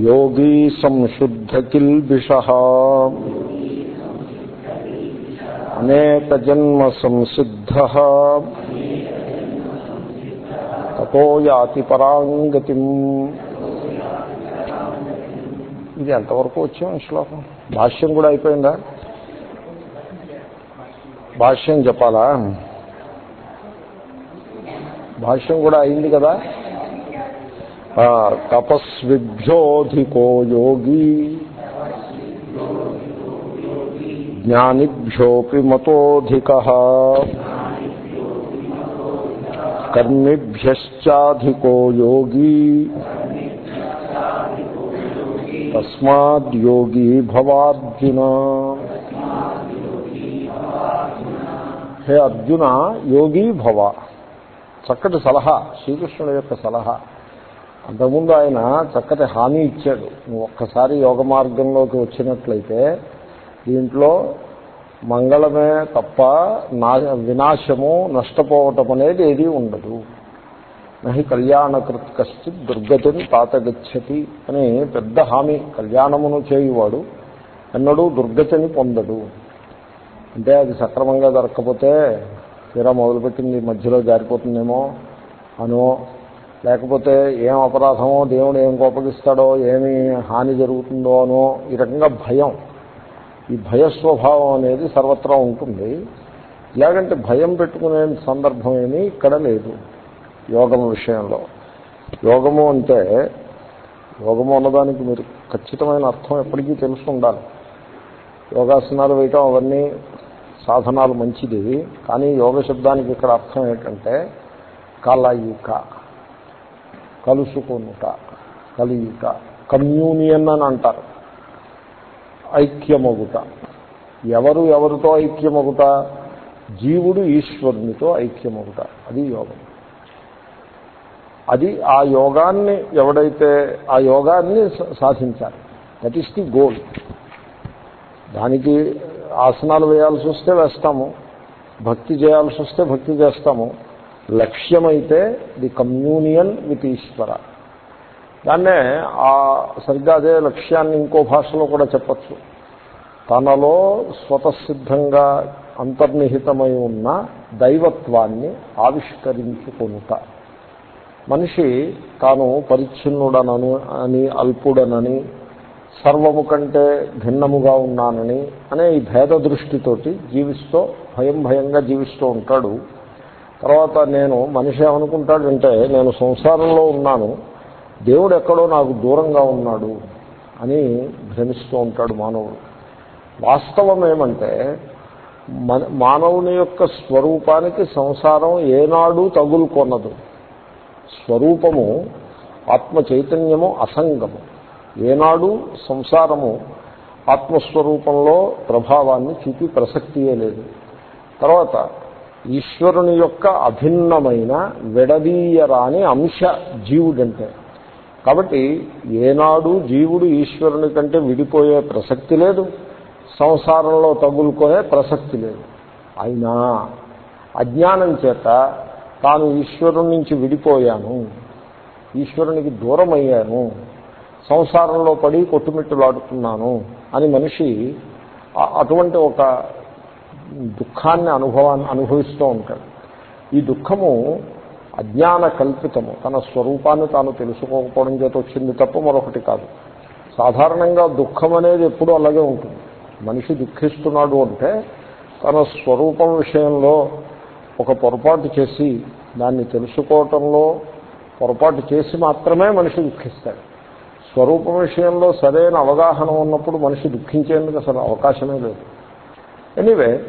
ప్రయత్నాద్యతమానస్తు యోగీ సంశుద్ధ అనేక జన్మ సంసిద్ధ తతో యాతి ఇది ఎంతవరకు వచ్చాం శ్లోకం. భాష్యం కూడా అయిపోయిందా? భాష్యం చెప్పాలా? భాష్యం కూడా అయింది కదా? తపస్విభ్యోధికో యోగి జ్ఞానిభ్యోపి మతోధిక కర్మిభ్యశ్చాధికో యోగి తస్మాద్యోగి భవార్జున హే అర్జున యోగి భవ చక్కటి సలహా శ్రీకృష్ణుడి యొక్క సలహా అంతకుముందు ఆయన చక్కటి హామీ ఇచ్చాడు. నువ్వు ఒక్కసారి యోగ మార్గంలోకి వచ్చినట్లయితే దీంట్లో మంగళమే తప్ప నా వినాశము నష్టపోవటం అనేది ఏది ఉండదు. నహి కళ్యాణకృత్ కశ్చిత్ దుర్గతిని తాతగచ్చతి అని పెద్ద హామీ కళ్యాణమును చేయువాడు ఎన్నడూ దుర్గతిని పొందడు. అంటే అది సక్రమంగా దొరక్కపోతే తీరా మొదలుపెట్టింది మధ్యలో జారిపోతుందేమో అనో లేకపోతే ఏం అపరాధమో దేవుడు ఏం కోపగిస్తాడో ఏమి హాని జరుగుతుందో అనో ఈ రకంగా భయం. ఈ భయ స్వభావం అనేది సర్వత్రా ఉంటుంది. ఇలాగంటే భయం పెట్టుకునే సందర్భం ఏమీ ఇక్కడ లేదు యోగం విషయంలో. యోగము అంటే యోగము అన్నదానికి మీరు ఖచ్చితమైన అర్థం ఎప్పటికీ తెలుసు ఉండాలి. యోగాసనాలు వేయటం అవన్నీ సాధనాలు మంచిది కానీ యోగ శబ్దానికి ఇక్కడ అర్థం ఏంటంటే కలయిక. కలుసుకొనుట కలియుట కమ్యూనియన్ అని అంటారు. ఐక్యమగుట. ఎవరు ఎవరితో ఐక్యమగుట? జీవుడు ఈశ్వరునితో ఐక్యమగుట. అది యోగం. అది ఆ యోగాన్ని ఎవడైతే ఆ యోగాన్ని సాధించాలి. దట్ ఈస్ ది గోల్ దానికి ఆసనాలు వేయాల్సి వస్తే వేస్తాము. భక్తి చేయాల్సి వస్తే భక్తి చేస్తాము. లక్ష్యమైతే ది కమ్యూనియన్ విత్ ఈశ్వర. దాన్నే ఆ సరిగ్గా అదే లక్ష్యాన్ని ఇంకో భాషలో కూడా చెప్పచ్చు. తనలో స్వతసిద్ధంగా అంతర్నిహితమై ఉన్న దైవత్వాన్ని ఆవిష్కరించుకొనుట. మనిషి తాను పరిచ్ఛిన్నుడనను అని అల్పుడనని సర్వము కంటే భిన్నముగా ఉన్నానని అనే ఈ భేద దృష్టితోటి జీవిస్తూ భయం భయంగా జీవిస్తూ ఉంటాడు. తర్వాత నేను మనిషి ఏమనుకుంటాడంటే నేను సంసారంలో ఉన్నాను దేవుడు ఎక్కడో నాకు దూరంగా ఉన్నాడు అని భ్రమిస్తూ ఉంటాడు మానవుడు. వాస్తవం ఏమంటే మానవుని యొక్క స్వరూపానికి సంసారం ఏనాడు తగులుకొన్నదు స్వరూపము ఆత్మ చైతన్యము అసంగము. ఏనాడు సంసారము ఆత్మస్వరూపంలో ప్రభావాన్ని చూపి ప్రసక్తియే లేదు. తర్వాత ఈశ్వరుని యొక్క అభిన్నమైన విడదీయరాని అంశ జీవుడంటే. కాబట్టి ఏనాడు జీవుడు ఈశ్వరుని కంటే విడిపోయే ప్రసక్తి లేదు. సంసారంలో తగులుకునే ప్రసక్తి లేదు. అయినా అజ్ఞానం చేత తాను ఈశ్వరుని నుంచి విడిపోయాను. ఈశ్వరునికి దూరం అయ్యాను సంసారంలో పడి కొట్టుమిట్టులాడుతున్నాను అని మనిషి అటువంటి ఒక దుఃఖాన్ని అనుభవాన్ని అనుభవిస్తూ ఉంటాడు. ఈ దుఃఖము అజ్ఞాన కల్పితము. తన స్వరూపాన్ని తాను తెలుసుకోకపోవడం చేత వచ్చింది తప్ప మరొకటి కాదు. సాధారణంగా దుఃఖం అనేది ఎప్పుడూ అలాగే ఉంటుంది. మనిషి దుఃఖిస్తున్నాడు అంటే తన స్వరూపం విషయంలో ఒక పొరపాటు చేసి దాన్ని తెలుసుకోవటంలో పొరపాటు చేసి మాత్రమే మనిషి దుఃఖిస్తాడు. స్వరూపం విషయంలో సరైన అవగాహన ఉన్నప్పుడు మనిషి దుఃఖించేందుకు అసలు అవకాశమే లేదు. ఎనీవే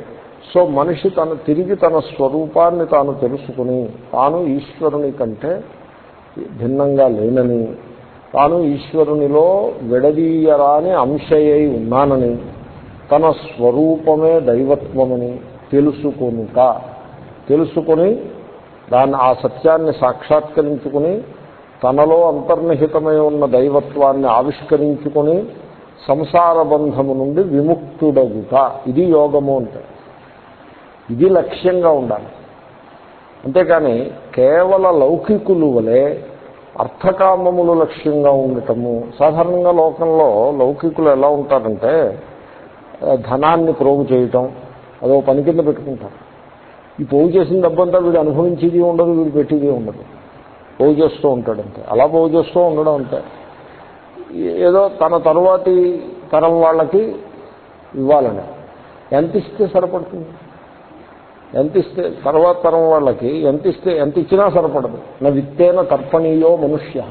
సో మనిషి తన తిరిగి తన స్వరూపాన్ని తాను తెలుసుకుని తాను ఈశ్వరుని కంటే భిన్నంగా లేనని తాను ఈశ్వరునిలో విడదీయరాని అంశయై ఉన్నానని తన స్వరూపమే దైవత్వమని తెలుసుకొనుక తెలుసుకొని దాన్ని ఆ సత్యాన్ని సాక్షాత్కరించుకుని తనలో అంతర్నిహితమై ఉన్న దైవత్వాన్ని ఆవిష్కరించుకుని సంసార బంధము నుండి విముక్తుడగుట. ఇది యోగము అంటే. ఇది లక్ష్యంగా ఉండాలి. అంతేకాని కేవల లౌకికులు వలె అర్థకామములు లక్ష్యంగా ఉండటము సాధారణంగా లోకంలో లౌకికులు ఎలా ఉంటారంటే ధనాన్ని ప్రోగు చేయటం అదో పని కింద పెట్టుకుంటారు. ఈ పోగు చేసిన డబ్బంతా వీడు అనుభవించేది ఉండదు వీడు పెట్టేది ఉండదు. పోగు చేస్తూ ఉంటాడంతే అలా పోగు చేస్తూ ఉండడం అంతే. ఏదో తన తరువాతి తరం వాళ్ళకి ఇవ్వాలని. ఎంత ఇస్తే సరిపడుతుంది? ఎంత ఇస్తే తర్వాత తరం వాళ్ళకి ఎంత ఇస్తే ఎంత ఇచ్చినా సరిపడదు. నా విత్తేన తర్పణీయో మనుష్య.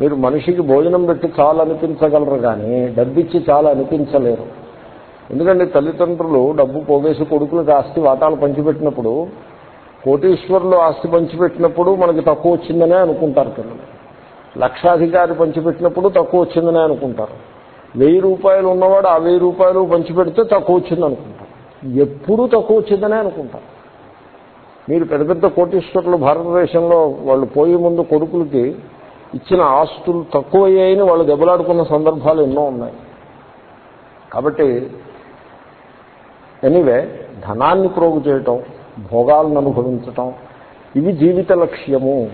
మీరు మనిషికి భోజనం పెట్టి చాలా అనిపించగలరు కానీ డబ్బిచ్చి చాలా అనిపించలేరు ఎందుకంటే తల్లిదండ్రులు డబ్బు పోగేసి కొడుకులకు ఆస్తి వాటాలు పంచిపెట్టినప్పుడు కోటీశ్వరులు ఆస్తి పంచిపెట్టినప్పుడు మనకి తక్కువ వచ్చిందనే అనుకుంటారు పిల్లలు. లక్షాధికారి పంచిపెట్టినప్పుడు తక్కువ వచ్చిందనే అనుకుంటారు. వెయ్యి రూపాయలు ఉన్నవాడు ఆ వెయ్యి రూపాయలు పంచిపెడితే తక్కువ వచ్చింది అనుకుంటారు ఎప్పుడూ తక్కువ వచ్చిందనే అనుకుంటారు మీరు పెద్ద పెద్ద కోటీశ్వరులు భారతదేశంలో వాళ్ళు పోయే ముందు కొడుకులకి ఇచ్చిన ఆస్తులు తక్కువయ్యాయని వాళ్ళు దెబ్బలాడుకున్న సందర్భాలు ఎన్నో ఉన్నాయి. కాబట్టి ఎనీవే ధనాన్ని ప్రోగు చేయటం భోగాలను అనుభవించటం ఇవి జీవిత లక్ష్యము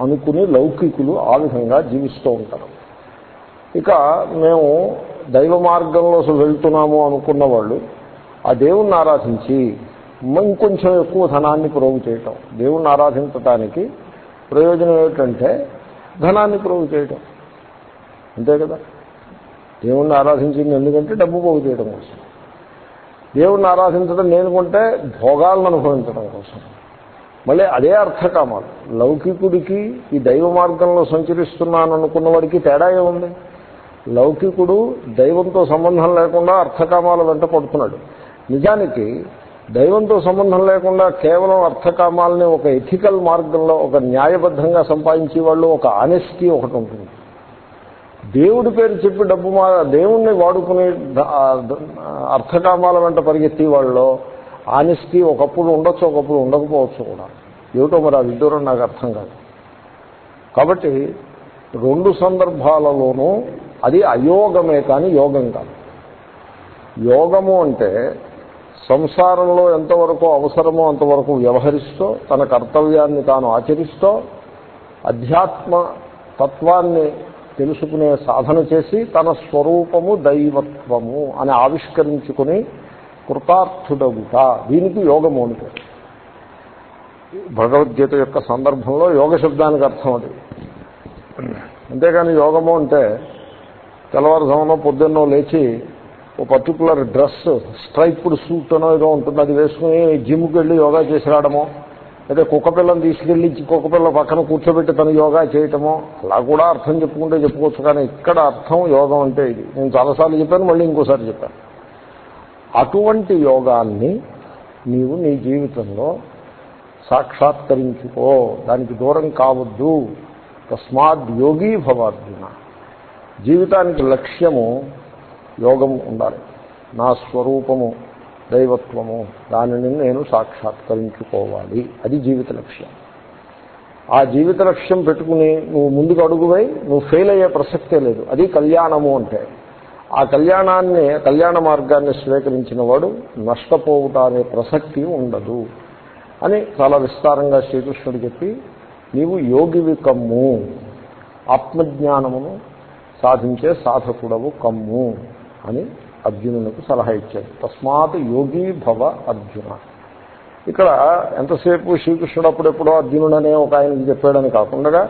అనుకుని లౌకికులు ఆ విధంగా జీవిస్తూ ఉంటారు. ఇక మేము దైవ మార్గంలో వెళ్తున్నాము అనుకున్న వాళ్ళు ఆ దేవుణ్ణి ఆరాధించి ఇంకొంచెం ఎక్కువ ధనాన్ని ప్రోగు చేయటం. దేవుణ్ణి ఆరాధించటానికి ప్రయోజనం ఏమిటంటే ధనాన్ని ప్రోగు చేయటం. అంతే కదా? దేవుణ్ణి ఆరాధించింది ఎందుకంటే డబ్బు పోగు చేయడం కోసం. దేవుణ్ణి ఆరాధించడం నేను కొంటే భోగాలను అనుభవించడం కోసం. మళ్ళీ అదే అర్థకామాలు. లౌకికుడికి ఈ దైవ మార్గంలో సంచరిస్తున్నాను అనుకున్న వాడికి తేడా ఏముంది? లౌకికుడు దైవంతో సంబంధం లేకుండా అర్థకామాల వెంట పడుతున్నాడు. నిజానికి దైవంతో సంబంధం లేకుండా కేవలం అర్థకామాలని ఒక ఎథికల్ మార్గంలో ఒక న్యాయబద్ధంగా సంపాదించే వాళ్ళు ఒక ఆనెస్టీ ఒకటి ఉంటుంది. దేవుడి పేరు చెప్పి డబ్బు మా దేవుణ్ణి వాడుకునే అర్థకామాల వెంట పరిగెత్తి వాళ్ళలో ఆనెస్టీ ఒకప్పుడు ఉండొచ్చు ఒకప్పుడు ఉండకపోవచ్చు కూడా. ఏమిటో మరి ఆ విడ్డూరం నాకు అర్థం కాదు. కాబట్టి రెండు సందర్భాలలోనూ అది అయోగమే కానీ యోగం కాదు. యోగము అంటే సంసారంలో ఎంతవరకు అవసరమో అంతవరకు వ్యవహరిస్తూ తన కర్తవ్యాన్ని తాను ఆచరిస్తూ అధ్యాత్మ తత్వాన్ని తెలుసుకునే సాధన చేసి తన స్వరూపము దైవత్వము అని ఆవిష్కరించుకుని కృతార్థుడగుట. దీనికి యోగము అని భగవద్గీత యొక్క సందర్భంలో యోగ శబ్దానికి అర్థం అది. అంతేకాని యోగము అంటే తెల్లవారుజామునో పొద్దున్నో లేచి ఓ పర్టికులర్ డ్రెస్ స్ట్రైప్డ్ సూట్ అనో ఏదో ఉంటుంది అది వేసుకుని జిమ్కి వెళ్ళి యోగా చేసి రావడమో లేదా కుక్కపిల్లని తీసుకెళ్ళి కుక్కపిల్ల పక్కన కూర్చోబెట్టి తను యోగా చేయటమో అలా కూడా అర్థం చెప్పుకుంటే చెప్పుకోవచ్చు కానీ ఇక్కడ అర్థం యోగం అంటే ఇది. నేను చాలాసార్లు చెప్పాను మళ్ళీ ఇంకోసారి చెప్పాను. అటువంటి యోగాన్ని నీవు నీ జీవితంలో సాక్షాత్కరించుకో. దానికి దూరం కావద్దు. తస్మాత్ యోగీ భవార్జున. జీవితానికి లక్ష్యము యోగం ఉండాలి. నా స్వరూపము దైవత్వము దానిని నేను సాక్షాత్కరించుకోవాలి. అది జీవిత లక్ష్యం. ఆ జీవిత లక్ష్యం పెట్టుకుని నువ్వు ముందుకు అడుగువై నువ్వు ఫెయిల్ అయ్యే ప్రసక్తే లేదు. అది కళ్యాణము అంటే. ఆ కళ్యాణాన్ని కళ్యాణ మార్గాన్ని స్వీకరించిన వాడు నష్టపోవుట అనే ప్రసక్తి ఉండదు అని చాలా విస్తారంగా శ్రీకృష్ణుడు చెప్పి నీవు యోగివి కమ్ము. ఆత్మజ్ఞానమును సాధించే సాధకుడవు కమ్ము. అని అర్జునునికి సలహా ఇచ్చాడు. తస్మాత్ యోగీ భవ అర్జున. ఇక్కడ ఎంతసేపు శ్రీకృష్ణుడు అప్పుడెప్పుడో అర్జునుడనే ఒక ఆయనకి చెప్పాడని కాకుండా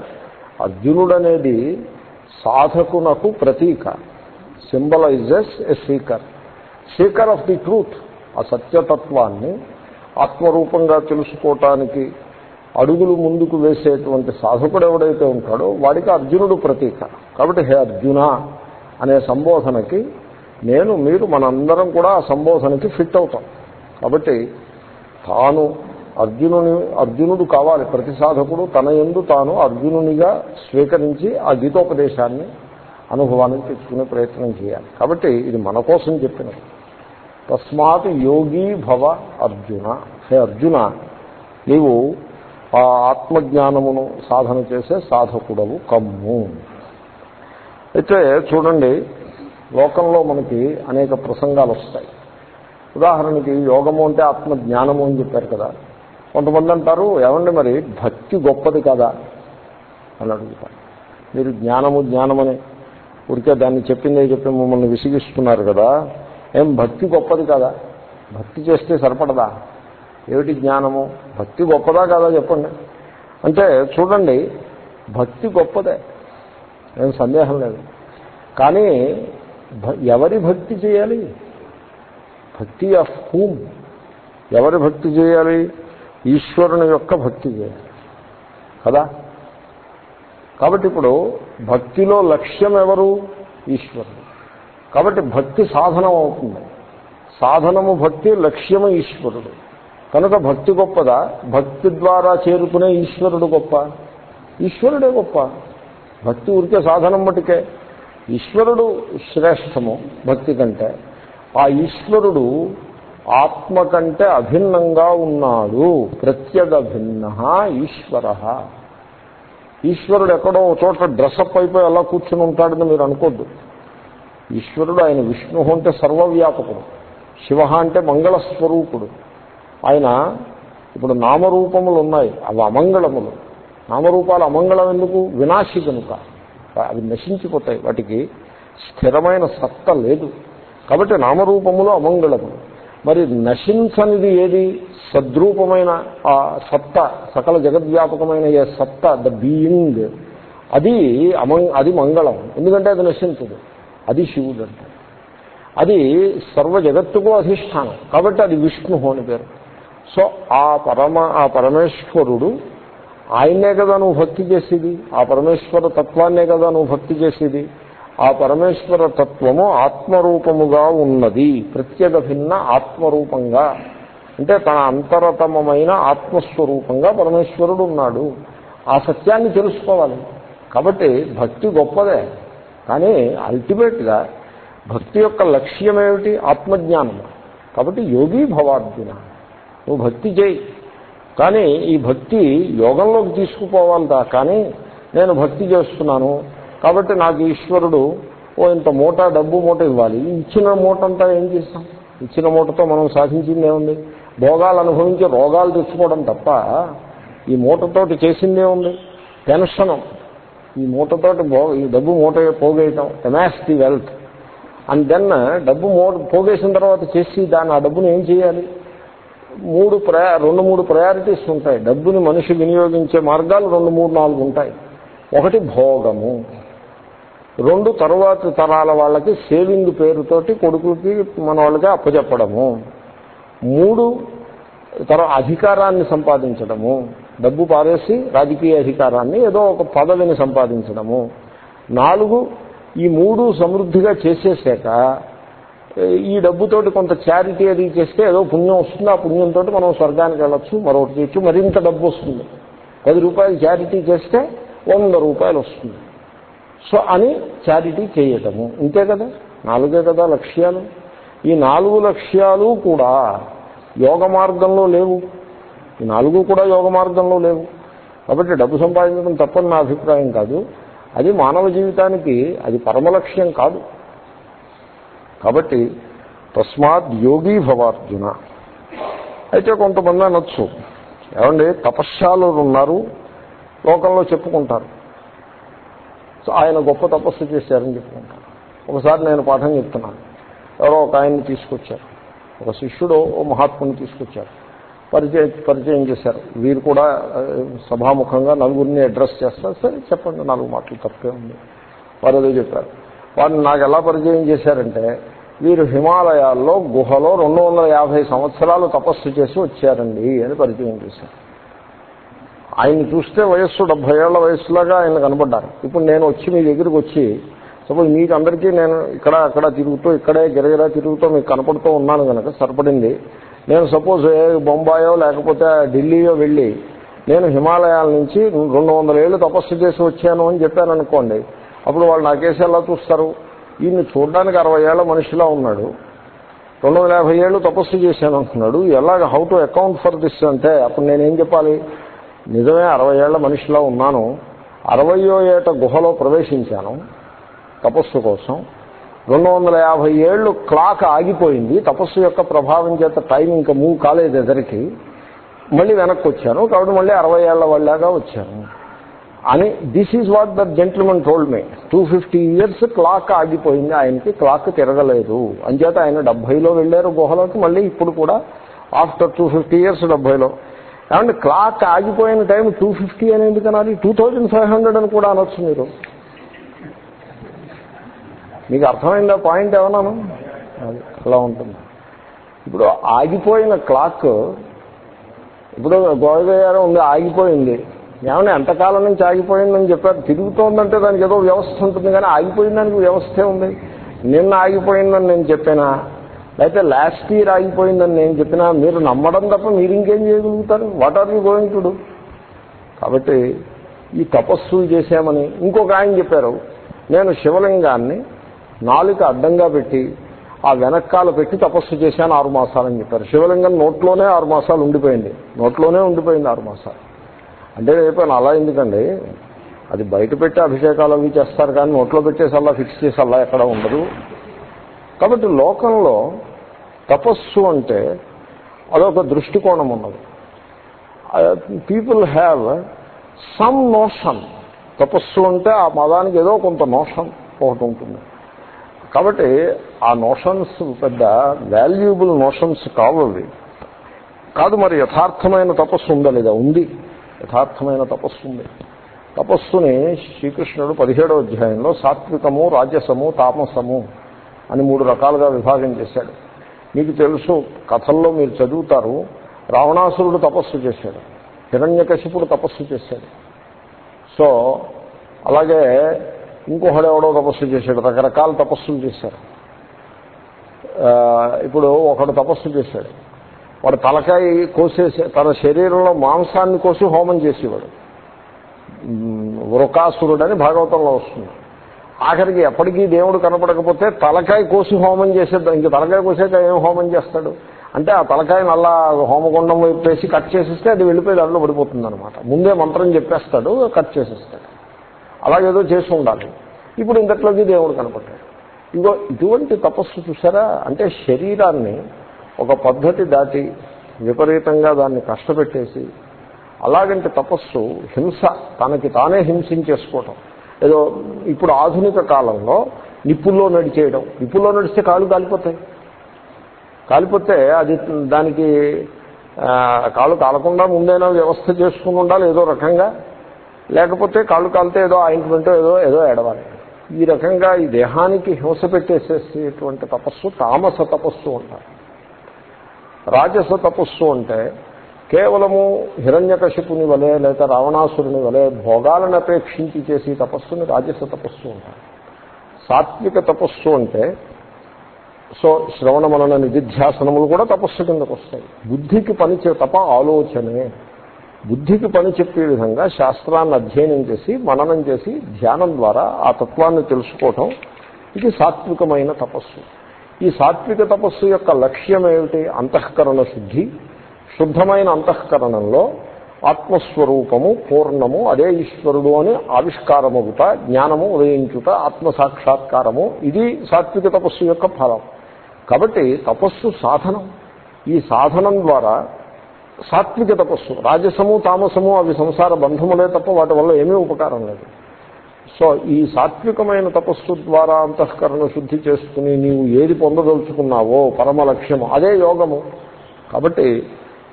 అర్జునుడు అనేది సాధకునకు ప్రతీక. Symbolises a seeker seeker of the truth ఆ సత్యతత్వాన్ని ఆత్మరూపంగా తెలుసుకోవటానికి అడుగులు ముందుకు వేసేటువంటి సాధకుడు ఎవడైతే ఉంటాడో వాడికి అర్జునుడు ప్రతీక. కాబట్టి హే అర్జున అనే సంబోధనకి నేను మీరు మనందరం కూడా ఆ సంబోధనకి ఫిట్ అవుతాం. కాబట్టి తాను అర్జునుని అర్జునుడు కావాలి ప్రతి సాధకుడు తన ఎందు తాను అర్జునునిగా స్వీకరించి ఆ గీతోపదేశాన్ని అనుభవానికి తెచ్చుకునే ప్రయత్నం చేయాలి. కాబట్టి ఇది మన కోసం చెప్పినది. తస్మాత్ యోగీ భవ అర్జున. హే అర్జున నీవు ఆ ఆత్మజ్ఞానమును సాధన చేసే సాధకుడవు కమ్ము. అయితే చూడండి లోకంలో మనకి అనేక ప్రసంగాలు వస్తాయి. ఉదాహరణకి యోగము అంటే ఆత్మజ్ఞానము అని చెప్పారు కదా. కొంతమంది అంటారు ఏమండి మరి భక్తి గొప్పది కదా? అని అడుగుతారు. మీరు జ్ఞానము జ్ఞానమని. ఉడికే దాన్ని చెప్పిందే చెప్పి మమ్మల్ని విసిగిస్తున్నారు కదా. ఏం భక్తి గొప్పది కదా? భక్తి చేస్తే సరిపడదా? ఏమిటి జ్ఞానము? భక్తి గొప్పదా కదా చెప్పండి. అంటే చూడండి భక్తి గొప్పదే. ఏం సందేహం లేదు. కానీ ఎవరి భక్తి చేయాలి? భక్తి ఆఫ్ హూమ్. ఎవరి భక్తి చేయాలి? ఈశ్వరుని యొక్క భక్తి చేయాలి. కదా? కాబట్టి ఇప్పుడు భక్తిలో లక్ష్యం ఎవరు? ఈశ్వరుడు. కాబట్టి భక్తి సాధనం అవుతుంది. సాధనము భక్తి లక్ష్యము ఈశ్వరుడు. కనుక భక్తి గొప్పదా? భక్తి ద్వారా చేరుకునే ఈశ్వరుడు గొప్ప. ఈశ్వరుడే గొప్ప. భక్తి ఉరికే సాధనం మటుకే. ఈశ్వరుడు శ్రేష్టము భక్తి కంటే. ఆ ఈశ్వరుడు ఆత్మ కంటే అభిన్నంగా ఉన్నాడు. ప్రత్యేక భిన్న ఈశ్వర. ఈశ్వరుడు ఎక్కడో చోట డ్రెస్అప్ అయిపోయి అలా కూర్చుని ఉంటాడని మీరు అనుకోద్దు. ఈశ్వరుడు ఆయన విష్ణు అంటే సర్వవ్యాపకుడు. శివ అంటే మంగళస్వరూపుడు. ఆయన ఇప్పుడు నామరూపములు ఉన్నాయి. అవి అమంగళములు. నామరూపాలు అమంగళం ఎందుకు? వినాశి కనుక. అవి నశించిపోతాయి. వాటికి స్థిరమైన సత్త లేదు. కాబట్టి నామరూపములు అమంగళములు మరి నశించనిది ఏది? సద్రూపమైన ఆ సత్త సకల జగద్వ్యాపకమైన ఏ సత్త? The being. అది అమంగ అది మంగళం. ఎందుకంటే అది నశించదు. అది శివుడు అంటే అది సర్వ జగత్తుకు అధిష్టానం. కాబట్టి అది విష్ణు అని పేరు. సో ఆ పరమ ఆ పరమేశ్వరుడు ఆయన్నే కదా నువ్వు భక్తి చేసేది? ఆ పరమేశ్వర తత్వాన్నే కదా నువ్వు భక్తి చేసేది? ఆ పరమేశ్వర తత్వము ఆత్మరూపముగా ఉన్నది. ప్రత్యేక భిన్న ఆత్మరూపంగా. అంటే తన అంతరతమైన ఆత్మస్వరూపంగా పరమేశ్వరుడు ఉన్నాడు. ఆ సత్యాన్ని తెలుసుకోవాలి. కాబట్టి భక్తి గొప్పదే. కానీ అల్టిమేట్గా భక్తి యొక్క లక్ష్యం ఏమిటి ఆత్మజ్ఞానం కాబట్టి యోగి భవార్జున నువ్వు భక్తి చేయి. కానీ ఈ భక్తి యోగంలోకి తీసుకుపోవాలి కానీ నేను భక్తి చేస్తున్నాను. కాబట్టి నాకు ఈశ్వరుడు ఓ ఇంత మూట డబ్బు మూట ఇవ్వాలి. ఇచ్చిన మూట అంతా ఏం చేస్తాం? ఇచ్చిన మూటతో మనం సాధించింది ఏముంది? భోగాలు అనుభవించి రోగాలు తెచ్చుకోవడం తప్ప ఈ మూటతోటి చేసిందే ఉంది పెన్షన్. ఈ మూటతోటి భో ఈ డబ్బు మూట పోగేయటం. Amass the wealth and then డబ్బు మూట పోగేసిన తర్వాత చేసి దాన్ని ఆ డబ్బును ఏం చేయాలి? మూడు ప్రయా రెండు మూడు ప్రయారిటీస్ ఉంటాయి. డబ్బుని మనిషి వినియోగించే మార్గాలు రెండు మూడు నాలుగు ఉంటాయి. ఒకటి భోగము. రెండు తరువాతి తరాల వాళ్ళకి సేవింగ్ పేరుతోటి కొడుకులకి మన వాళ్ళకి అప్పచెప్పడము. మూడు తర్వాత అధికారాన్ని సంపాదించడము. డబ్బు పారేసి రాజకీయ అధికారాన్ని ఏదో ఒక పదవిని సంపాదించడము. నాలుగు ఈ మూడు సమృద్ధిగా చేసేసాక ఈ డబ్బుతోటి కొంత చారిటీ అది చేస్తే ఏదో పుణ్యం వస్తుంది ఆ పుణ్యంతో మనం స్వర్గానికి వెళ్ళొచ్చు మరొకటి చేయొచ్చు మరింత డబ్బు వస్తుంది. పది రూపాయలు చారిటీ చేస్తే వంద రూపాయలు వస్తుంది. సో అని చారిటీ చేయటము. ఇంతే కదా? నాలుగే కదా లక్ష్యాలు? ఈ నాలుగు లక్ష్యాలు కూడా యోగ మార్గంలో లేవు. ఈ నాలుగు కూడా యోగ మార్గంలో లేవు. కాబట్టి డబ్బు సంపాదించడం తప్పని నా అభిప్రాయం కాదు. అది మానవ జీవితానికి అది పరమ లక్ష్యం కాదు. కాబట్టి తస్మాత్ యోగీ భవార్జున. అయితే కొంతమంది అనొచ్చు. ఏమండి తపశ్శాలు ఉన్నారు లోకంలో చెప్పుకుంటారు. సో ఆయన గొప్ప తపస్సు చేశారని చెప్పుకుంటారు. ఒకసారి నేను పాఠం చెప్తున్నాను. ఎవరో ఒక ఆయన్ని తీసుకొచ్చారు. ఒక శిష్యుడు ఓ మహాత్ముని తీసుకొచ్చారు. పరిచయం పరిచయం చేశారు. వీరు కూడా సభాముఖంగా నలుగురిని అడ్రస్ చేస్తారు. సరే చెప్పండి నాలుగు మాటలు తప్పే ఉంది. వారు ఏదో చెప్పారు. వారిని నాకు ఎలా పరిచయం చేశారంటే వీరు హిమాలయాల్లో గుహలో రెండు వందల యాభై సంవత్సరాలు తపస్సు చేసి వచ్చారండి అని పరిచయం చేశారు. ఆయన్ని చూస్తే వయస్సు డెబ్బై ఏళ్ళ వయస్సులాగా ఆయన కనపడ్డారు. ఇప్పుడు నేను వచ్చి మీ దగ్గరికి వచ్చి సపోజ్ మీకు అందరికీ నేను ఇక్కడ అక్కడ తిరుగుతూ ఇక్కడే గిరగిరా తిరుగుతూ మీకు కనపడుతూ ఉన్నాను కనుక సరిపడింది. నేను సపోజ్ బొంబాయో లేకపోతే ఢిల్లీయో వెళ్ళి నేను హిమాలయాల నుంచి రెండు వందల ఏళ్ళు తపస్సు చేసి వచ్చాను అని చెప్పాను అనుకోండి అప్పుడు వాళ్ళు నాకేసి ఎలా చూస్తారు? ఈయన్ని చూడడానికి అరవై ఏళ్ళ మనిషిలా ఉన్నాడు. రెండు వందల యాభై ఏళ్ళు తపస్సు చేశాను అంటున్నాడు ఎలాగ how to account for this అంటే అప్పుడు నేనేం చెప్పాలి? నిజమే అరవై ఏళ్ళ మనిషిలా ఉన్నాను. అరవయో ఏట గుహలో ప్రవేశించాను తపస్సు కోసం. రెండు వందల యాభై ఏళ్ళు క్లాక్ ఆగిపోయింది. తపస్సు యొక్క ప్రభావం చేత టైం ఇంకా మూవ్ కాలేదు ఎదరికి. మళ్ళీ వెనక్కి వచ్చాను కాబట్టి మళ్ళీ అరవై ఏళ్ళ వాళ్ళగా వచ్చాను. అని this is what the gentleman told me two fifty years clock ఆగిపోయింది. ఆయనకి క్లాక్ తిరగలేదు. అంచేత ఆయన డెబ్బైలో వెళ్ళారు గుహలోకి. మళ్ళీ ఇప్పుడు కూడా ఆఫ్టర్ టూ ఫిఫ్టీ ఇయర్స్ డెబ్బైలో ఏమంటే క్లాక్ ఆగిపోయిన టైం టూ ఫిఫ్టీ అని ఎందుకు అనాలి? టూ థౌజండ్ ఫైవ్ హండ్రెడ్ అని కూడా అనొచ్చు మీరు. మీకు అర్థమైందా పాయింట్ ఏమన్నాను? అది అలా ఉంటుంది. ఇప్పుడు ఆగిపోయిన క్లాక్ ఇప్పుడు గోడగారు ఉంది ఆగిపోయింది. ఏమన్నా ఎంతకాలం నుంచి ఆగిపోయిందని చెప్పారు. తిరుగుతోందంటే దానికి ఏదో వ్యవస్థ ఉంటుంది కానీ ఆగిపోయిన దానికి వ్యవస్థే ఉంది. నిన్న ఆగిపోయిందని నేను చెప్పినా లేకపోతే లాస్ట్ ఇయర్ ఆగిపోయిందని నేను చెప్పినా మీరు నమ్మడం తప్ప మీరు ఇంకేం చేయగలుగుతారు? What are you going to do కాబట్టి ఈ తపస్సు చేశామని ఇంకొక ఆయన చెప్పారు. నేను శివలింగాన్ని నాలుక అడ్డంగా పెట్టి ఆ వెనకాల పెట్టి తపస్సు చేశాను ఆరు మాసాలని చెప్పారు. శివలింగం నోట్లోనే ఆరు మాసాలు ఉండిపోయింది. నోట్లోనే ఉండిపోయింది ఆరు మాసాలు. అంటే చెప్పాను అలా ఎందుకండి? అది బయట పెట్టి అభిషేకాలు అవి చేస్తారు కానీ నోట్లో పెట్టేసి అలా ఫిక్స్ చేసి అలా ఎక్కడ ఉండదు. కాబట్టి లోకంలో తపస్సు అంటే అదొక దృష్టికోణం ఉన్నది. పీపుల్ హ్యావ్ సమ్ నోషన్ తపస్సు అంటే ఆ మదానికి ఏదో కొంత నోషన్ ఒకటి ఉంటుంది. కాబట్టి ఆ నోషన్స్ పెద్ద వాల్యుయబుల్ నోషన్స్ కావాలి కాదు మరి యథార్థమైన తపస్సు ఉందా లేదా ఉంది. యథార్థమైన తపస్సు ఉంది తపస్సుని శ్రీకృష్ణుడు పదిహేడో అధ్యాయంలో సాత్వికము రాజసము తామసము అని మూడు రకాలుగా విభాగం చేశాడు. మీకు తెలుసు కథల్లో మీరు చదువుతారు రావణాసురుడు తపస్సు చేశాడు హిరణ్యకశిపుడు తపస్సు చేశాడు. సో అలాగే ఇంకొకడు ఎవడో తపస్సు చేశాడు రకరకాల తపస్సులు చేశారు ఇప్పుడు ఒకడు తపస్సు చేశాడు. వాడు తలకాయ కోసేసి తన శరీరంలో మాంసాన్ని కోసి హోమం చేసేవాడు. వృకాసురుడని భాగవతంలో వస్తుంది. ఆఖరికి ఎప్పటికీ దేవుడు కనపడకపోతే తలకాయ కోసి హోమం చేసేద్దాం ఇంక తలకాయ కోసాక ఏం హోమం చేస్తాడు? అంటే ఆ తలకాయని అలా హోమగుండం వేసి కట్ చేసేస్తే అది వెళ్ళిపోయి దాంట్లో పడిపోతుంది అనమాట ముందే మంత్రం చెప్పేస్తాడు కట్ చేసేస్తాడు. అలాగేదో చేసి ఉండాలి. ఇప్పుడు ఇంతట్లోకి దేవుడు కనపడ్డాడు. ఇగో ఇటువంటి తపస్సు చూసారా? అంటే శరీరాన్ని ఒక పద్ధతి దాటి విపరీతంగా దాన్ని కష్టపెట్టేసి అలాగంటే తపస్సు హింస తనకి తానే హింసించేసుకోవటం. ఏదో ఇప్పుడు ఆధునిక కాలంలో నిప్పుల్లో నడిచేయడం. నిప్పుల్లో నడిస్తే కాళ్ళు కాలిపోతాయి. కాలిపోతే అది దానికి కాళ్ళు కాలకుండా ముందైనా వ్యవస్థ చేసుకుని ఉండాలి ఏదో రకంగా. లేకపోతే కాళ్ళు కాలితే ఏదో ఆయింట్మెంట్ ఏదో ఏదో ఏడవాలి. ఈ రకంగా ఈ దేహానికి హింస పెట్టేసేసేటువంటి తపస్సు తామస తపస్సు అంటారు. రాజస తపస్సు అంటే కేవలము హిరణ్యకశిపుని వలె లేదా రావణాసురుని వలె భోగాలను అపేక్షించి చేసే తపస్సుని రాజస తపస్సు అంటారు. సాత్విక తపస్సు అంటే సో శ్రవణ మనన నిధిధ్యాసనములు కూడా తపస్సు కిందకు వస్తాయి. బుద్ధికి పని తప ఆలోచనే. బుద్ధికి పని చెప్పే విధంగా శాస్త్రాన్ని అధ్యయనం చేసి మననం చేసి ధ్యానం ద్వారా ఆ తత్వాన్ని తెలుసుకోవటం ఇది సాత్వికమైన తపస్సు. ఈ సాత్విక తపస్సు యొక్క లక్ష్యం ఏమిటి? అంతఃకరణ శుద్ధి. శుద్ధమైన అంతఃకరణంలో ఆత్మస్వరూపము పూర్ణము అదే ఈశ్వరుడు అని ఆవిష్కారమగుట జ్ఞానము ఉదయించుట ఆత్మసాక్షాత్కారము ఇది సాత్విక తపస్సు యొక్క ఫలం. కాబట్టి తపస్సు సాధనం. ఈ సాధనం ద్వారా సాత్విక తపస్సు రాజసము తామసము అవి సంసార బంధములే తప్ప వాటి వల్ల ఏమీ ఉపకారం లేదు. సో ఈ సాత్వికమైన తపస్సు ద్వారా అంతఃకరణ శుద్ధి చేసుకుని నీవు ఏది పొందదలుచుకున్నావో పరమ లక్ష్యము. అదే యోగము. కాబట్టి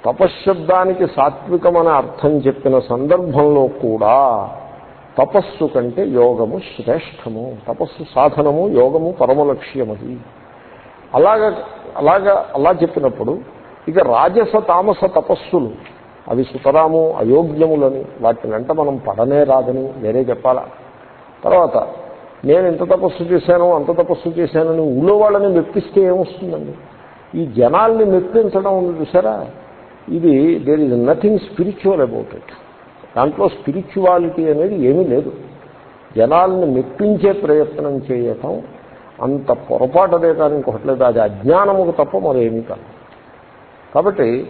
తపశ్శబ్దానికి సాత్వికమని అర్థం చెప్పిన సందర్భంలో కూడా తపస్సు కంటే యోగము శ్రేష్టము. తపస్సు సాధనము యోగము పరమలక్ష్యమది. అలాగ అలాగా అలా చెప్పినప్పుడు ఇక రాజస తామస తపస్సులు అవి సుతరాము అయోగ్యములని వాటినంట వెంట మనం పడనే రాదని వేరే చెప్పాలా? తర్వాత నేను ఇంత తపస్సు చేశాను అంత తపస్సు చేశానని ఊళ్ళో వాళ్ళని మెప్పిస్తే ఏమొస్తుందండి? ఈ జనాల్ని మెప్పించడం ఉంది చూసారా? ఇది there is nothing spiritual about it దాంట్లో స్పిరిచువాలిటీ అనేది ఏమీ లేదు. జనాల్ని మెప్పించే ప్రయత్నం చేయటం అంత పొరపాటుదే కానీ ఇంకొకటి లేదు. అది అజ్ఞానముకు తప్ప మరేమీ కాదు. కాబట్టి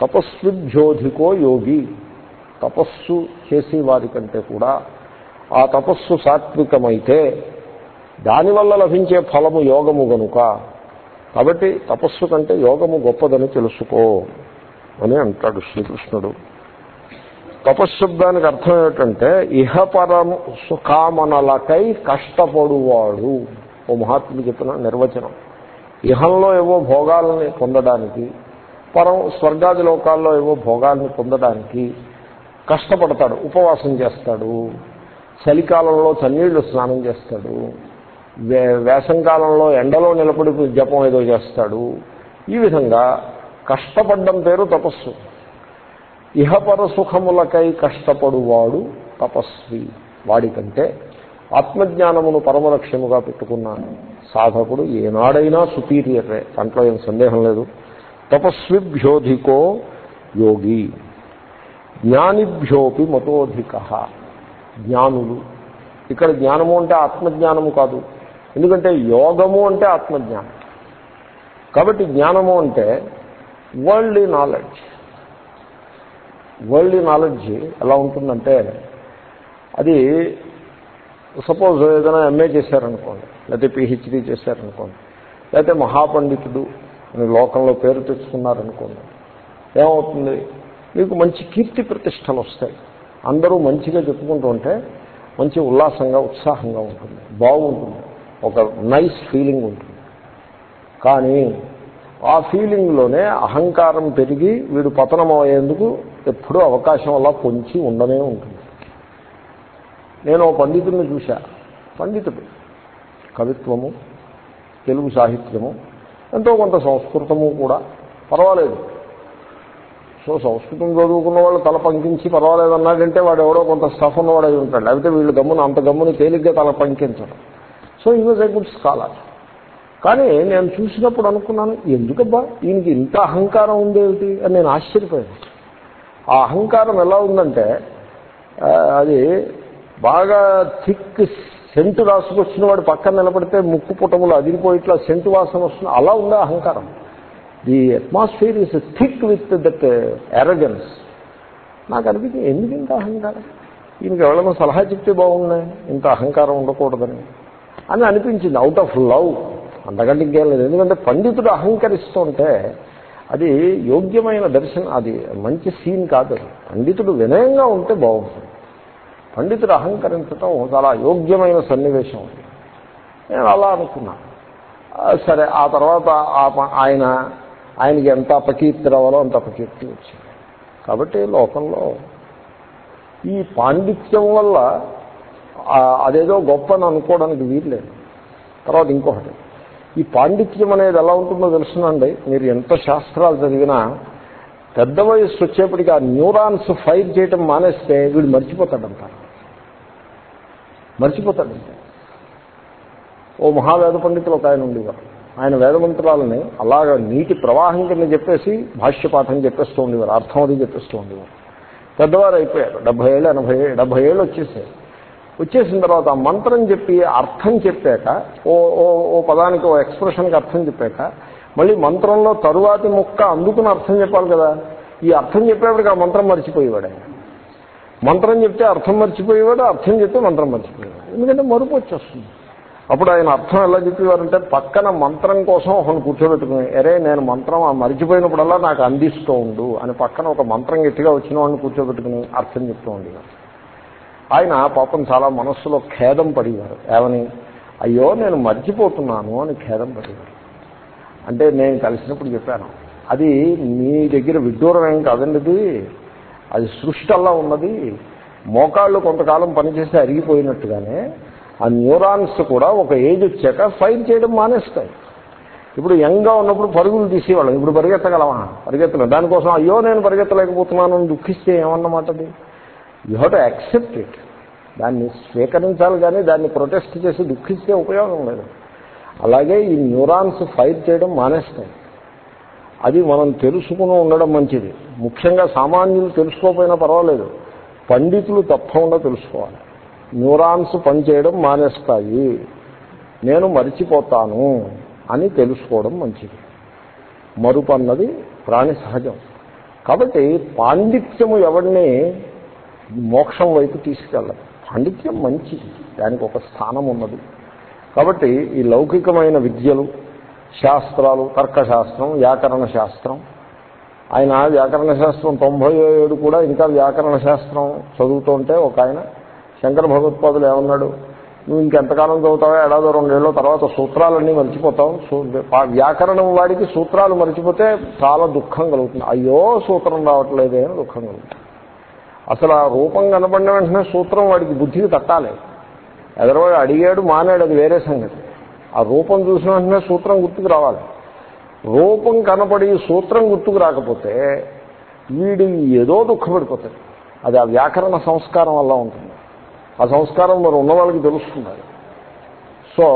తపస్విభ్యోధికో యోగి. తపస్సు చేసే వారి కంటే కూడా ఆ తపస్సు సాత్వికమైతే దానివల్ల లభించే ఫలము యోగము గనుక. కాబట్టి తపస్సు కంటే యోగము గొప్పదని తెలుసుకో అని అంటాడు శ్రీకృష్ణుడు. తపశ్శబ్దానికి అర్థం ఏమిటంటే ఇహపరం సుఖామనలకై కష్టపడువాడు. ఓ మహాత్ముడు చెప్పిన నిర్వచనం. ఇహంలో ఏవో భోగాలని పొందడానికి పరం స్వర్గాది లోకాల్లో ఏవో భోగాల్ని పొందడానికి కష్టపడతాడు ఉపవాసం చేస్తాడు. చలికాలంలో చన్నీళ్ళు స్నానం చేస్తాడు. వే వేసంకాలంలో ఎండలో నిలబడి జపం ఏదో చేస్తాడు. ఈ విధంగా కష్టపడ్డం పేరు తపస్సు. ఇహపర సుఖములకై కష్టపడువాడు తపస్వి. వాడికంటే ఆత్మజ్ఞానమును పరమలక్ష్యముగా పెట్టుకున్న సాధకుడు ఏనాడైనా సుపీరియరే దాంట్లో ఏం సందేహం లేదు. తపస్విభ్యోధికో యోగి. జ్ఞానిభ్యోపి మతోధిక. జ్ఞానులు. ఇక్కడ జ్ఞానము అంటే ఆత్మజ్ఞానము కాదు. ఎందుకంటే యోగము అంటే ఆత్మజ్ఞానం. కాబట్టి జ్ఞానము అంటే వరల్డ్ నాలెడ్జ్ వరల్డ్ నాలెడ్జ్ ఎలా ఉంటుందంటే అది సపోజ్ ఏదైనా ఎంఏ చేశారనుకోండి లేకపోతే పిహెచ్డీ చేశారనుకోండి లేకపోతే మహాపండితుడు అని లోకంలో పేరు తెచ్చుకున్నారనుకోండి ఏమవుతుంది? మీకు మంచి కీర్తి ప్రతిష్టలు వస్తాయి. అందరూ మంచిగా చెప్పుకుంటూ ఉంటే మంచి ఉల్లాసంగా ఉత్సాహంగా ఉంటుంది. బాగుంటుంది. ఒక నైస్ ఫీలింగ్ ఉంటుంది. కానీ ఆ ఫీలింగ్లోనే అహంకారం పెరిగి వీడు పతనమయ్యేందుకు ఎప్పుడూ అవకాశం అలా పొంచి ఉండనే ఉంటుంది. నేను ఓ పండితుడిని చూశా. పండితుడు. కవిత్వము తెలుగు సాహిత్యము ఎంతో కొంత సంస్కృతము కూడా. పర్వాలేదు. సో సంస్కృతం చదువుకున్న వాళ్ళు తల పంకించి పర్వాలేదన్నాడంటే వాడు ఎవడో కొంత స్టఫ్ ఉన్నవాడు అయి ఉంటాడు. లేకపోతే వీళ్ళు గమ్మున అంత గమ్మును తేలిగ్గా తల పంకించడం so he was a good scholar కానీ నేను చూసినప్పుడు అనుకున్నాను ఎందుకబ్బా ఈయనకి ఇంత అహంకారం ఉందేమిటి అని నేను ఆశ్చర్యపోయాను. ఆ అహంకారం ఎలా ఉందంటే అది బాగా థిక్ సెంటు రాసుకొచ్చిన వాడు పక్కన నిలబడితే ముక్కు పుటములు అదిరిపోయి ఇట్లా సెంటు వాసన వస్తుంది అలా ఉందా అహంకారం. The atmosphere is thick with that arrogance నాకు అనిపించింది ఎందుకు ఇంత అహంకారం? ఈయనకి ఎవరైనా సలహా చెప్తే బాగున్నాయి ఇంత అహంకారం ఉండకూడదని. అని అనిపించింది అవుట్ ఆఫ్ లవ్ అంతకంటే ఇంకేం లేదు. ఎందుకంటే పండితుడు అహంకరిస్తుంటే అది యోగ్యమైన దర్శనం అది మంచి సీన్ కాదు పండితుడు వినయంగా ఉంటే బాగుంటుంది. పండితుడు అహంకరించటం చాలా యోగ్యమైన సన్నివేశం నేను అలా అనుకున్నాను సరే ఆ తర్వాత ఆ ప- ఆయన ఆయనకి ఎంత అపకీర్తి రావాలో అంత అపకీర్తి వచ్చింది. కాబట్టి లోకంలో ఈ పాండిత్యం వల్ల అదేదో గొప్ప అని అనుకోవడానికి వీల్లేదు. తర్వాత ఇంకొకటి ఈ పాండిత్యం అనేది ఎలా ఉంటుందో తెలుసునండి. మీరు ఎంత శాస్త్రాలు చదివినా పెద్ద వయస్సు వచ్చేప్పటికి ఆ న్యూరాన్స్ ఫైర్ చేయటం మానేస్తే వీడు మర్చిపోతాడంటారు. మర్చిపోతాడంటే ఓ మహావేద పండితులు ఒక ఆయన ఉండేవారు. ఆయన వేదమంత్రాలని అలాగ నీటి ప్రవాహం కింద చెప్పేసి భాష్యపాఠం చెప్పేస్తూ ఉండేవారు అర్థం అది చెప్పేస్తూ ఉండేవారు పెద్దవారు అయిపోయారు. డెబ్బై ఏళ్ళు ఎనభై ఏళ్ళు డెబ్బై ఏళ్ళు వచ్చేసాయి వచ్చేసిన తర్వాత మంత్రం చెప్పి అర్థం చెప్పాక ఓ ఓ ఓ పదానికి ఓ ఎక్స్ప్రెషన్కి అర్థం చెప్పాక మళ్ళీ మంత్రంలో తరువాతి ముక్క అందుకుని అర్థం చెప్పాలి కదా. ఈ అర్థం చెప్పేప్పటికి ఆ మంత్రం మర్చిపోయేవాడు ఆయన. మంత్రం చెప్తే అర్థం మర్చిపోయేవాడు అర్థం చెప్తే మంత్రం మర్చిపోయేవాడు. ఎందుకంటే మరుపు వచ్చేస్తుంది. అప్పుడు ఆయన అర్థం ఎలా చెప్పేవారంటే పక్కన మంత్రం కోసం ఒకరిని కూర్చోబెట్టుకుని అరే నేను మంత్రం మర్చిపోయినప్పుడల్లా నాకు అందిస్తూ ఉండు అని పక్కన ఒక మంత్రం గట్టిగా వచ్చిన వాడిని కూర్చోబెట్టుకుని అర్థం చెప్తూ ఉండేవారు ఆయన పాపం చాలా మనస్సులో ఖేదం పడేవారు. ఏమని? అయ్యో నేను మర్చిపోతున్నాను అని ఖేదం పడేవారు. అంటే నేను కలిసినప్పుడు చెప్పాను అది మీ దగ్గర విడ్డూరం ఏం కాదండి ఇది. అది సృష్టి అలా ఉన్నది. మోకాళ్ళు కొంతకాలం పనిచేస్తే అరిగిపోయినట్టుగానే ఆ న్యూరాన్స్ కూడా ఒక ఏజ్ వచ్చాక ఫైర్ చేయడం మానేస్తాయి. ఇప్పుడు యంగ్గా ఉన్నప్పుడు పరుగులు తీసేవాళ్ళం. ఇప్పుడు పరిగెత్తగలమా? పరిగెత్తలేం. దానికోసం అయ్యో నేను పరిగెత్తలేకపోతున్నాను అని దుఃఖిస్తే ఏమన్నమాట అది you have to accept it. దాన్ని స్వీకరించాలి కానీ దాన్ని ప్రొటెస్ట్ చేసి దుఃఖిస్తే ఉపయోగం లేదు. అలాగే ఈ న్యూరాన్స్ ఫైర్ చేయడం మానేస్తాయి. అది మనం తెలుసుకుని ఉండడం మంచిది. ముఖ్యంగా సామాన్యులు తెలుసుకోకపోయినా పర్వాలేదు. పండితులు తప్పకుండా తెలుసుకోవాలి. న్యూరాన్స్ పనిచేయడం మానేస్తాయి. నేను మరిచిపోతాను అని తెలుసుకోవడం మంచిది. మరుపు అన్నది ప్రాణి సహజం. కాబట్టి పాండిత్యము ఎవరిని మోక్షం వైపు తీసుకెళ్ళదు. పాండిత్యం మంచిది. దానికి ఒక స్థానం ఉన్నది. కాబట్టి ఈ లౌకికమైన విద్యలు శాస్త్రాలు తర్కశాస్త్రం వ్యాకరణ శాస్త్రం ఆయన వ్యాకరణ శాస్త్రం తొంభై ఏడు కూడా ఇంకా వ్యాకరణ శాస్త్రం చదువుతుంటే ఒక ఆయన శంకర భగవత్పాదులు ఏమన్నాడు? నువ్వు ఇంకెంతకాలం చదువుతావో ఏడాదో రెండేళ్ళ తర్వాత సూత్రాలన్నీ మర్చిపోతావు. వ్యాకరణం వాడికి సూత్రాలు మర్చిపోతే చాలా దుఃఖం కలుగుతుంది. అయ్యో సూత్రం రావట్లేదే అని దుఃఖం కలుగుతుంది. అసలు ఆ రూపం కనపడిన వెంటనే సూత్రం వాడికి బుద్ధికి తట్టాలి. ఎదరవాడు అడిగాడు మానాడు అది వేరే సంగతి. ఆ రూపం చూసిన వెంటనే సూత్రం గుర్తుకు రావాలి. రూపం కనపడి సూత్రం గుర్తుకు రాకపోతే వీడు ఏదో దుఃఖపడిపోతాడు అది ఆ వ్యాకరణ సంస్కారం వల్ల ఉంటుంది. ఆ సంస్కారం మరి ఉన్న వాళ్ళకి తెలుస్తుంది. సో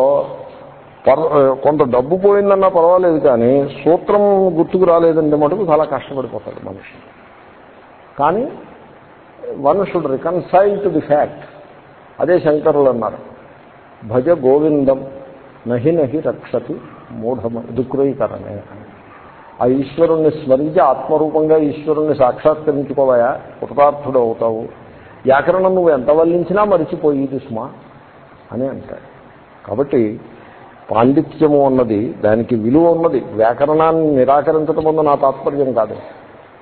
కొంత డబ్బు పోయిందన్నా పర్వాలేదు కానీ సూత్రం గుర్తుకు రాలేదంటే మటుకు చాలా కష్టపడిపోతాడు మనిషి. కానీ one should reconcile to the fact. అదే శంకరులు అన్నారు. భజ గోవిందం నహి నహి రక్షతి మూఢమ దుఃఖీకరణే ఆ ఈశ్వరుణ్ణి స్మరించి ఆత్మరూపంగా ఈశ్వరుణ్ణి సాక్షాత్కరించుకోవయా? కృతార్థుడు అవుతావు వ్యాకరణం నువ్వు ఎంత వల్లించినా మరిచిపోయేది సుమా అని అంటాడు. కాబట్టి పాండిత్యము అన్నది దానికి విలువ ఉన్నది. వ్యాకరణాన్ని నిరాకరించడం ముందు నా తాత్పర్యం కాదు.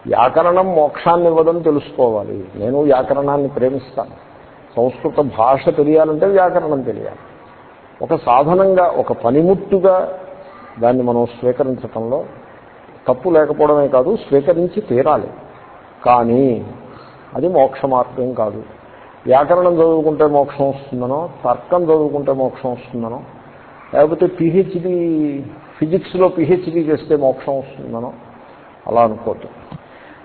వ్యాకరణం మోక్షాన్ని ఇవ్వదని తెలుసుకోవాలి. నేను వ్యాకరణాన్ని ప్రేమిస్తాను. సంస్కృత భాష తెలియాలంటే వ్యాకరణం తెలియాలి. ఒక సాధనంగా ఒక పనిముట్టుగా దాన్ని మనం స్వీకరించటంలో తప్పు లేకపోవడమే కాదు స్వీకరించి తీరాలి. కానీ అది మోక్ష మార్గం కాదు. వ్యాకరణం చదువుకుంటే మోక్షం వస్తుందనో తర్కం చదువుకుంటే మోక్షం వస్తుందనో లేకపోతే పిహెచ్డి ఫిజిక్స్లో పిహెచ్డి చేస్తే మోక్షం వస్తుందనో అలా అనుకోవద్దు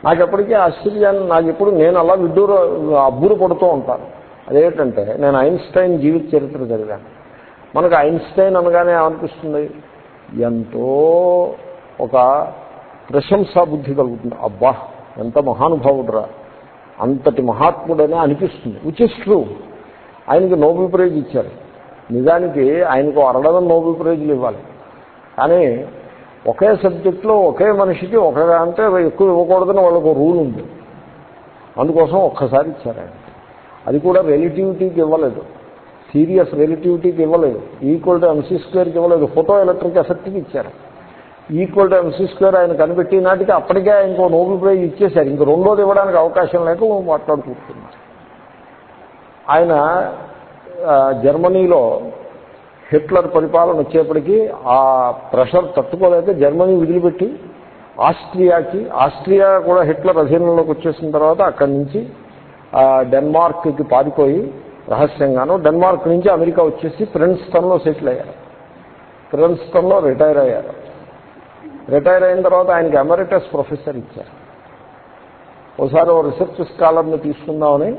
నాకు ఎప్పటికీ ఆశ్చర్యాన్ని నాకు ఎప్పుడు నేను అలా విడ్డూరు అబ్బురు పడుతూ ఉంటాను. అదేంటంటే నేను ఐన్స్టైన్ జీవిత చరిత్ర చదివాను. మనకు ఐన్స్టైన్ అనగానే అనిపిస్తుంది ఎంతో ఒక ప్రశంసా బుద్ధి కలుగుతుంది. అబ్బా ఎంత మహానుభావుడురా. అంతటి మహాత్ముడనే అనిపిస్తుంది విచ్ ఇస్ ట్రూ ఆయనకి నోబెల్ ప్రైజ్ ఇచ్చారు. నిజానికి ఆయనకు అరడదం నోబెల్ ప్రైజ్లు ఇవ్వాలి. కానీ ఒకే సబ్జెక్ట్లో ఒకే మనిషికి ఒక అంటే ఎక్కువ ఇవ్వకూడదని వాళ్ళకు రూల్ ఉంది. అందుకోసం ఒక్కసారి ఇచ్చారు ఆయన. అది కూడా రిలేటివిటీకి ఇవ్వలేదు. సీరియస్ రిలేటివిటీకి ఇవ్వలేదు. ఈక్వల్ టు ఎంసీ స్క్వేర్కి ఇవ్వలేదు. ఫోటో ఎలక్ట్రిక్ ఎఫెక్ట్కి ఇచ్చారు. ఈక్వల్ టు ఎంసీ స్క్వేర్ ఆయన కనిపెట్టి నాటికి అప్పటికే ఇంకో నోబెల్ ప్రైజ్ ఇచ్చేశారు. ఇంక రెండోది ఇవ్వడానికి అవకాశం లేక మాట్లాడుకుంటున్నారు ఆయన జర్మనీలో హిట్లర్ పరిపాలన వచ్చేప్పటికీ ఆ ప్రెషర్ తట్టుకోలేక జర్మనీ వదిలిపెట్టి ఆస్ట్రియాకి ఆస్ట్రియా కూడా హిట్లర్ అధీనంలోకి వచ్చేసిన తర్వాత అక్కడి నుంచి డెన్మార్క్కి పారిపోయి రహస్యంగాను డెన్మార్క్ నుంచి అమెరికా వచ్చేసి ప్రిన్స్టన్లో సెటిల్ అయ్యారు. ప్రిన్స్టన్లో రిటైర్ అయ్యారు. రిటైర్ అయిన తర్వాత ఆయనకి ఎమరిటస్ ప్రొఫెసర్ ఇచ్చారు. ఒకసారి ఓ రీసెర్చ్ స్కాలర్ని తీసుకుందామని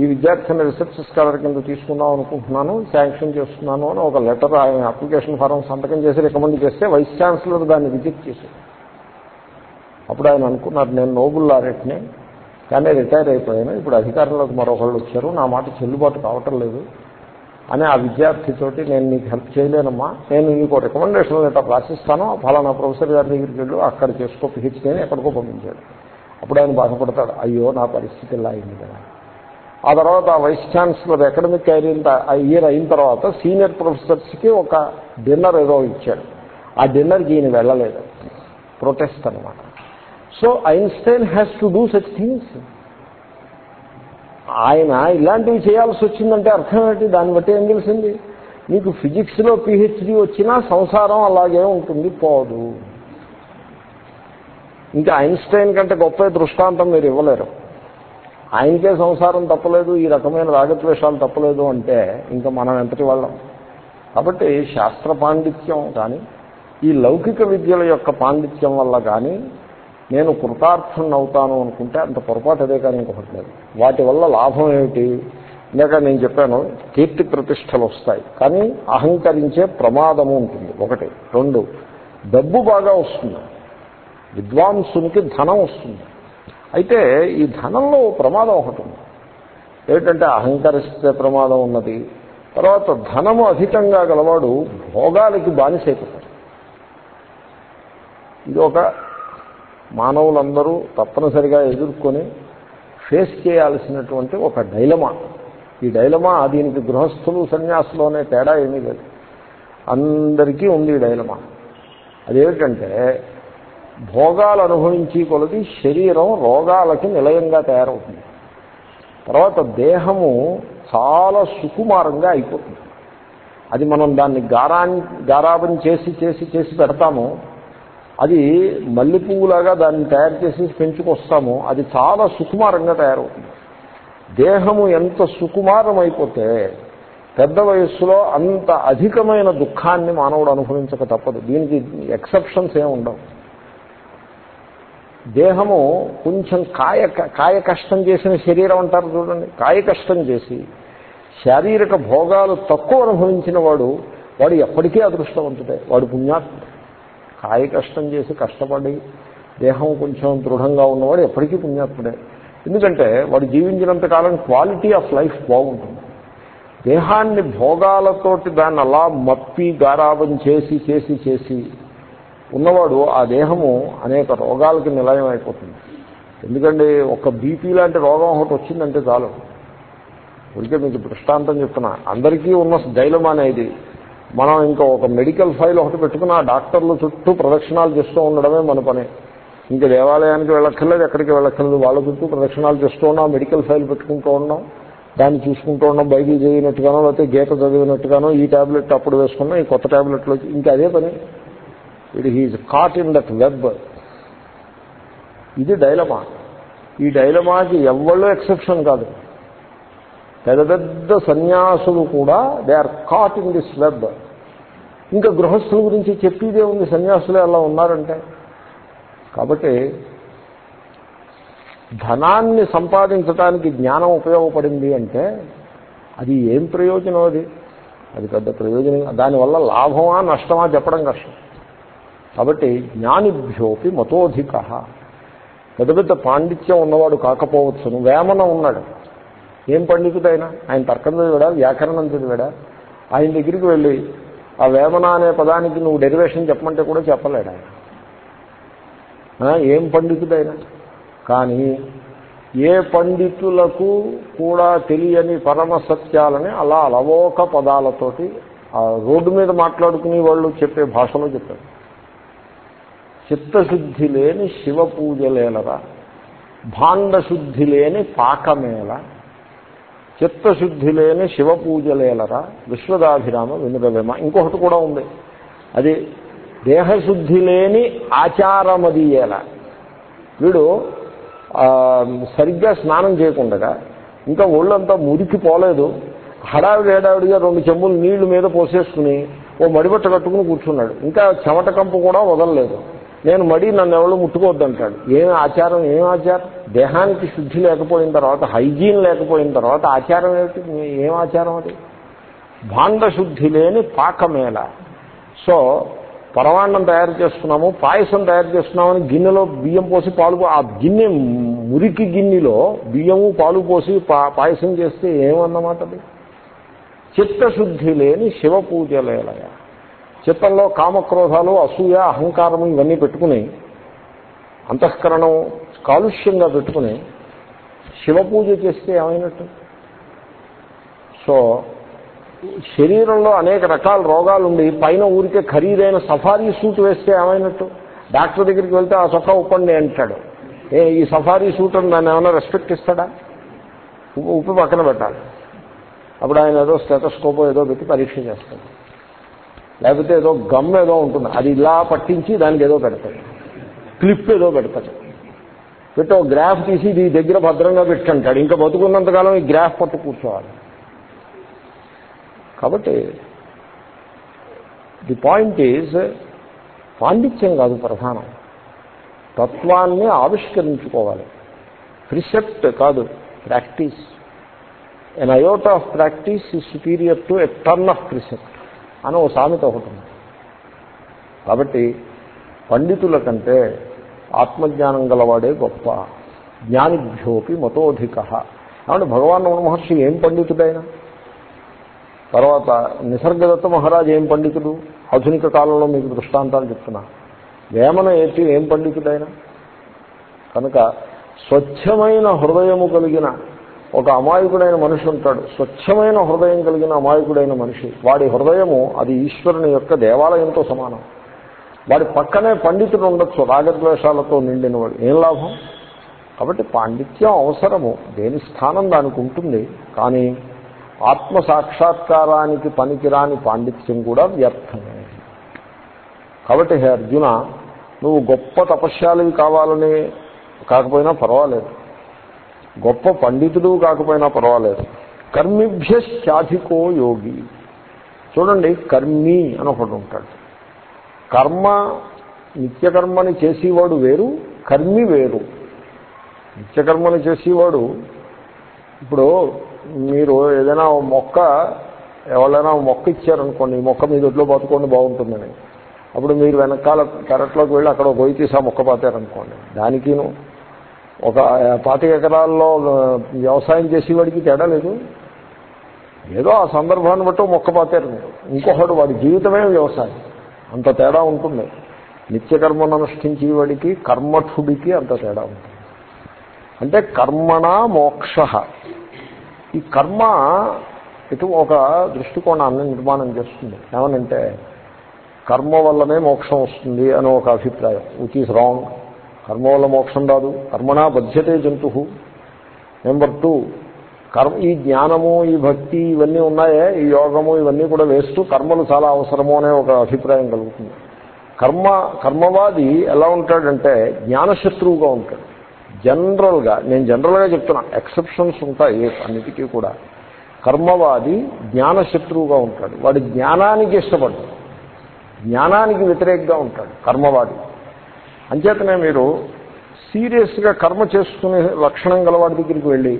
ఈ విద్యార్థిని రీసెర్చ్ స్కాలర్ కింద తీసుకుందాం అనుకుంటున్నాను శాంక్షన్ చేస్తున్నాను అని ఒక లెటర్ ఆయన అప్లికేషన్ ఫారం సంతకం చేసి రికమెండ్ చేస్తే వైస్ ఛాన్సలర్ దాన్ని రిజెక్ట్ చేశారు. అప్పుడు ఆయన అనుకున్నారు నేను నోబుల్ లారెట్ని కానీ రిటైర్ అయిపోయాను ఇప్పుడు అధికారంలోకి మరొకళ్ళు వచ్చారు నా మాట చెల్లుబాటు కావటం లేదు అని ఆ విద్యార్థితోటి నేను నీకు హెల్ప్ చేయలేనమ్మా. నేను నీకు రికమెండేషన్ లెటర్ రాసిస్తాను. ఫలానా ప్రొఫెసర్ గారి దగ్గరికి వెళ్ళు. అక్కడ చేసుకో పిహెచ్డీ అని ఎక్కడికో పంపించాడు. అప్పుడు ఆయన బాధపడతాడు. అయ్యో నా పరిస్థితి ఇలా అయింది కదా. ఆ తర్వాత వైస్ ఛాన్సలర్ అకాడమిక్ ఇయర్ అయిన తర్వాత సీనియర్ ప్రొఫెసర్స్కి ఒక డిన్నర్ ఏదో ఇచ్చాడు. ఆ డిన్నర్కి ఈయన వెళ్ళలేదు. ప్రొటెస్ట్ అనమాట so Einstein has to do such things ఆయన ఇలాంటివి చేయాల్సి వచ్చిందంటే అర్థం ఏంటి? దాన్ని బట్టి ఏం తెలిసింది? మీకు ఫిజిక్స్లో పిహెచ్డి వచ్చినా సంసారం అలాగే ఉంటుంది పోదు. ఇంకా ఐన్స్టైన్ కంటే గొప్ప దృష్టాంతం మీరు ఇవ్వలేరు. ఆయనకే సంసారం తప్పలేదు ఈ రకమైన రాగద్వేషాలు తప్పలేదు అంటే ఇంకా మనం ఎంతటి వాళ్ళం? కాబట్టి శాస్త్ర పాండిత్యం కానీ ఈ లౌకిక విద్యల యొక్క పాండిత్యం వల్ల కానీ నేను కృతార్థం అవుతాను అనుకుంటే అంత పొరపాటు అదే కానీ ఇంకొకటి లేదు. వాటి వల్ల లాభం ఏమిటి? ఇందాక నేను చెప్పాను కీర్తి ప్రతిష్టలు వస్తాయి. కానీ అహంకరించే ప్రమాదము ఉంటుంది. ఒకటి. రెండు. డబ్బు బాగా వస్తుంది. విద్వాంసునికి ధనం వస్తుంది. అయితే ఈ ధనంలో ప్రమాదం ఒకటి ఉంది. ఏమిటంటే అహంకరిస్తే ప్రమాదం ఉన్నది. తర్వాత ధనము అధికంగా గలవాడు భోగాలకి బానిసైపోతాడు. ఇది ఒక మానవులందరూ తప్పనిసరిగా ఎదుర్కొని ఫేస్ చేయాల్సినటువంటి ఒక డైలమా. ఈ డైలమా దీనికి గృహస్థులు సన్యాసులు అనే తేడా ఏమీ లేదు. అందరికీ ఉంది ఈ డైలమా. అదేమిటంటే భోగాలు అనుభవించి కొలది శరీరం రోగాలకి నిలయంగా తయారవుతుంది. తర్వాత దేహము చాలా సుకుమారంగా అయిపోతుంది. అది మనం దాన్ని గారా గారాబం చేసి చేసి చేసి పెడతాము. అది మల్లె పువ్వులాగా దాన్ని తయారు చేసి పెంచుకొస్తాము అది చాలా సుకుమారంగా తయారవుతుంది. దేహము ఎంత సుకుమారం అయిపోతే పెద్ద వయస్సులో అంత అధికమైన దుఃఖాన్ని మానవుడు అనుభవించక తప్పదు. దీనికి ఎక్సెప్షన్స్ ఏమి ఉండవు. దేహము కొంచెం కాయ కాయ కష్టం చేసిన శరీరం అంటారు చూడండి. కాయ కష్టం చేసి శారీరక భోగాలు తక్కువ అనుభవించిన వాడు వాడు ఎప్పటికీ అదృష్టవంతుడే. వాడు పుణ్యాత్ముడు. కాయ కష్టం చేసి కష్టపడి దేహం కొంచెం దృఢంగా ఉన్నవాడు ఎప్పటికీ పుణ్యాత్ముడే. ఎందుకంటే వాడు జీవించినంత కాలం క్వాలిటీ ఆఫ్ లైఫ్ బాగుంటుంది. దేహాన్ని భోగాలతోటి దాన్ని అలా మప్పి గారాబం చేసి చేసి చేసి ఉన్నవాడు ఆ దేహము అనేక రోగాలకి నిలయం అయిపోతుంది ఎందుకంటే ఒక బీపీ లాంటి రోగం ఒకటి వచ్చిందంటే చాలు. అందుకే మీకు దృష్టాంతం చెప్తున్నా. అందరికీ ఉన్న డైలమా అనేది మనం ఇంకా ఒక మెడికల్ ఫైల్ ఒకటి పెట్టుకుని ఆ డాక్టర్లు చుట్టూ ప్రదక్షిణాలు చేస్తూ ఉండడమే మన పని. ఇంకా దేవాలయానికి వెళ్ళక్కర్లేదు ఎక్కడికి వెళ్ళక్కర్లేదు. వాళ్ళ చుట్టూ ప్రదక్షిణాలు చేస్తూ ఉన్నాం మెడికల్ ఫైల్ పెట్టుకుంటూ ఉన్నాం దాన్ని చూసుకుంటూ ఉన్నాం బైబిల్ చదివినట్టుగానో లేకపోతే గీత చదివినట్టుగానో ఈ ట్యాబ్లెట్ అప్పుడు వేసుకున్నాం ఈ కొత్త ట్యాబ్లెట్లో ఇంకా అదే పని. It he's caught in that web ఇది డైలమా? ఈ డైలమాకి ఎవళ్ళు ఎక్సెప్షన్ కాదు. పెద్ద పెద్ద సన్యాసులు కూడా they are caught in this web. ఇంకా గృహస్థుల గురించి చెప్పేదే ఉంది సన్యాసులు అలా ఉన్నారంటే. కాబట్టి ధనాన్ని సంపాదించడానికి జ్ఞానం ఉపయోగపడింది అంటే అది ఏం ప్రయోజనం అది? అది పెద్ద ప్రయోజనం దానివల్ల లాభమా నష్టమా చెప్పడం కష్టం. కాబట్టి జ్ఞానిభ్యోపి మతోధిక. పెద్ద పెద్ద పాండిత్యం ఉన్నవాడు కాకపోవచ్చును. వేమన ఉన్నాడు. ఏం పండితుడైనా? ఆయన తర్కం చదివాడా? వ్యాకరణం చదివాడా? ఆయన దగ్గరికి వెళ్ళి ఆ వేమన అనే పదానికి నువ్వు డెరివేషన్ చెప్పమంటే కూడా చెప్పలేడు ఆయన. ఏం పండితుడైనా? కానీ ఏ పండితులకు కూడా తెలియని పరమ సత్యాలని అలా అలవోక పదాలతోటి ఆ రోడ్డు మీద మాట్లాడుకునే వాళ్ళు చెప్పే భాషలో చెప్పారు. చిత్తశుద్ధి లేని శివ పూజలేలరా? భాండశుద్ధి లేని పాకమేల చిత్తశుద్ధి లేని శివ పూజలేలరా విశ్వదాభిరామ వినురవేమ. ఇంకొకటి కూడా ఉంది. అది దేహశుద్ధి లేని ఆచారమదియేల వీడు సరిగ్గా స్నానం చేయకుండా ఇంకా ఒళ్ళంతా మురికి పోలేదు హడావిడి హడావిడిగా రెండు చెంబులు నీళ్ళు మీద పోసేసుకుని ఓ మడిబట్ట కట్టుకుని కూర్చున్నాడు. ఇంకా చెమట కంపు కూడా వదలలేదు. నేను మడి నన్ను ఎవరు ముట్టుకోవద్దంటాడు. ఏం ఆచారం ఏం ఆచారం? దేహానికి శుద్ధి లేకపోయిన తర్వాత హైజీన్ లేకపోయిన తర్వాత ఆచారం ఏమిటి? ఏం ఆచారం అది? భాండ శుద్ధి లేని పాకమేళ. సో పరమాన్నం తయారు చేస్తున్నాము పాయసం తయారు చేస్తున్నామని గిన్నెలో బియ్యం పోసి పాలు ఆ గిన్నె మురికి గిన్నెలో బియ్యము పాలు పోసి పాయసం చేస్తే ఏమన్నమాట అది? చిత్తశుద్ధి లేని శివ పూజలేలయా చిత్తంలో కామక్రోధాలు అసూయ అహంకారం ఇవన్నీ పెట్టుకుని అంతఃకరణం కాలుష్యంగా పెట్టుకుని శివ పూజ చేస్తే ఏమైనట్టు? సో శరీరంలో అనేక రకాల రోగాలు ఉండి పైన ఊరికే ఖరీదైన సఫారీ సూట్ వేస్తే ఏమైనట్టు? డాక్టర్ దగ్గరికి వెళ్తే ఆ చొక్కా ఉప్పండి అంటాడు. ఏ ఈ సఫారీ సూట్ అని దాన్ని ఏమైనా రెస్పెక్ట్ ఇస్తాడా? ఉప్పు పక్కన పెట్టాలి. అప్పుడు ఆయన ఏదో స్టెటస్కోప్ ఏదో పెట్టి పరీక్ష చేస్తాడు. లేకపోతే ఏదో గమ్ ఏదో ఉంటుంది. అది ఇలా పట్టించి దానికి ఏదో పెడతాడు క్లిప్ ఏదో పెడతాడు పెట్టి ఒక గ్రాఫ్ తీసి దీని దగ్గర భద్రంగా పెట్టుకుంటాడు ఇంకా బతుకున్నంతకాలం ఈ గ్రాఫ్ పట్టు కూర్చోవాలి. కాబట్టి ది పాయింట్ ఈజ్ పాండిత్యం కాదు ప్రధానం. తత్వాన్ని ఆవిష్కరించుకోవాలి. ప్రిసెప్ట్ కాదు practice an iota of practice is superior to a ton of precept అని ఓ సామెత ఒకటి ఉంది. కాబట్టి పండితుల కంటే ఆత్మజ్ఞానం గలవాడే గొప్ప జ్ఞానిభ్యోపి మతోధిక. కాబట్టి భగవాన్ రమణ మహర్షి ఏం పండితుడైన? తర్వాత నిసర్గదత్త మహారాజ్ ఏం పండితుడు? ఆధునిక కాలంలో మీకు దృష్టాంతాలు చెప్తున్నా. వేమన ఏటి ఏం పండితుడైన? కనుక స్వచ్ఛమైన హృదయము కలిగిన ఒక అమాయకుడైన మనిషి ఉంటాడు. స్వచ్ఛమైన హృదయం కలిగిన అమాయకుడైన మనిషి. వాడి హృదయము అది ఈశ్వరుని యొక్క దేవాలయంతో సమానం. వాడి పక్కనే పండితుడు ఉండొచ్చు. రాగద్వేషాలతో నిండినవాడు. ఏం లాభం? కాబట్టి పాండిత్యం అవసరము. దేని స్థానం దానికి ఉంటుంది. కానీ ఆత్మ సాక్షాత్కారానికి పనికిరాని పాండిత్యం కూడా వ్యర్థమే. కాబట్టి హే అర్జున నువ్వు గొప్ప తపశ్శాలివి కావాలని కాకపోయినా పర్వాలేదు. గొప్ప పండితుడు కాకపోయినా పర్వాలేదు. కర్మిభ్యశ్చాధికో యోగి. చూడండి కర్మి అని ఒకటి ఉంటాడు. కర్మ నిత్యకర్మని చేసేవాడు వేరు కర్మి వేరు. నిత్యకర్మని చేసేవాడు ఇప్పుడు మీరు ఏదైనా మొక్క ఎవరైనా మొక్క ఇచ్చారనుకోండి ఈ మొక్క మీ దొడ్లో బతుకోండి బాగుంటుందని. అప్పుడు మీరు వెనకాల పెరట్లోకి వెళ్ళి అక్కడ ఒక గొయ్యి తీసి ఆ మొక్క పాతారనుకోండి. దానికిను ఒక పాతిక ఎకరాల్లో వ్యవసాయం చేసేవాడికి తేడా లేదు. ఏదో ఆ సందర్భాన్ని బట్టి మొక్క పాతారు ఇంకొకడు వాడి జీవితమే వ్యవసాయం. అంత తేడా ఉంటుంది. నిత్యకర్మను అనుష్ఠించేవాడికి కర్మఠుడికి అంత తేడా ఉంటుంది. అంటే కర్మణ మోక్ష. ఈ కర్మ ఇటు ఒక దృష్టికోణాన్ని నిర్మాణం చేస్తుంది. ఏమనంటే కర్మ వల్లనే మోక్షం వస్తుంది అని ఒక అభిప్రాయం. విచ్ ఈజ్ రాంగ్ కర్మ వల్ల మోక్షం రాదు. కర్మణా బధ్యతే జంతు. నెంబర్ టూ కర్మ ఈ జ్ఞానము ఈ భక్తి ఇవన్నీ ఉన్నాయే. ఈ యోగము ఇవన్నీ కూడా వేస్తూ కర్మలు చాలా అవసరము అనే ఒక అభిప్రాయం కలుగుతుంది. కర్మ కర్మవాది ఎలా ఉంటాడంటే జ్ఞానశత్రువుగా ఉంటాడు. జనరల్గా నేను జనరల్గా చెప్తున్నా ఎక్సెప్షన్స్ ఉంటాయి అన్నిటికీ కూడా. కర్మవాది జ్ఞానశత్రువుగా ఉంటాడు. వాడి జ్ఞానానికి ఇష్టపడ్డాడు జ్ఞానానికి వ్యతిరేకంగా ఉంటాడు కర్మవాది. అంచేతనే మీరు సీరియస్గా కర్మ చేసుకునే లక్షణం గలవాడి దగ్గరికి వెళ్ళి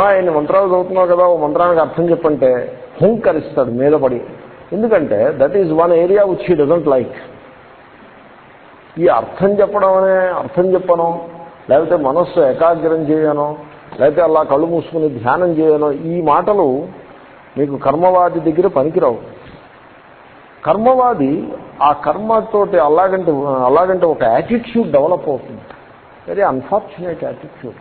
ఆయన మంత్రాలు చదువుతున్నావు కదా ఓ మంత్రానికి అర్థం చెప్పంటే హుంకరిస్తాడు మీద పడి ఎందుకంటే that is one area which he doesn't like ఈ అర్థం చెప్పడం అనే అర్థం చెప్పను లేకపోతే మనస్సు ఏకాగ్రం చేయను లేకపోతే అలా కళ్ళు మూసుకుని ధ్యానం చేయను ఈ మాటలు మీకు కర్మవాది దగ్గర పనికిరావు. కర్మవాది ఆ కర్మతోటి అలాగంటే అలాగంటే ఒక యాటిట్యూడ్ డెవలప్ అవుతుంది. Very unfortunate attitude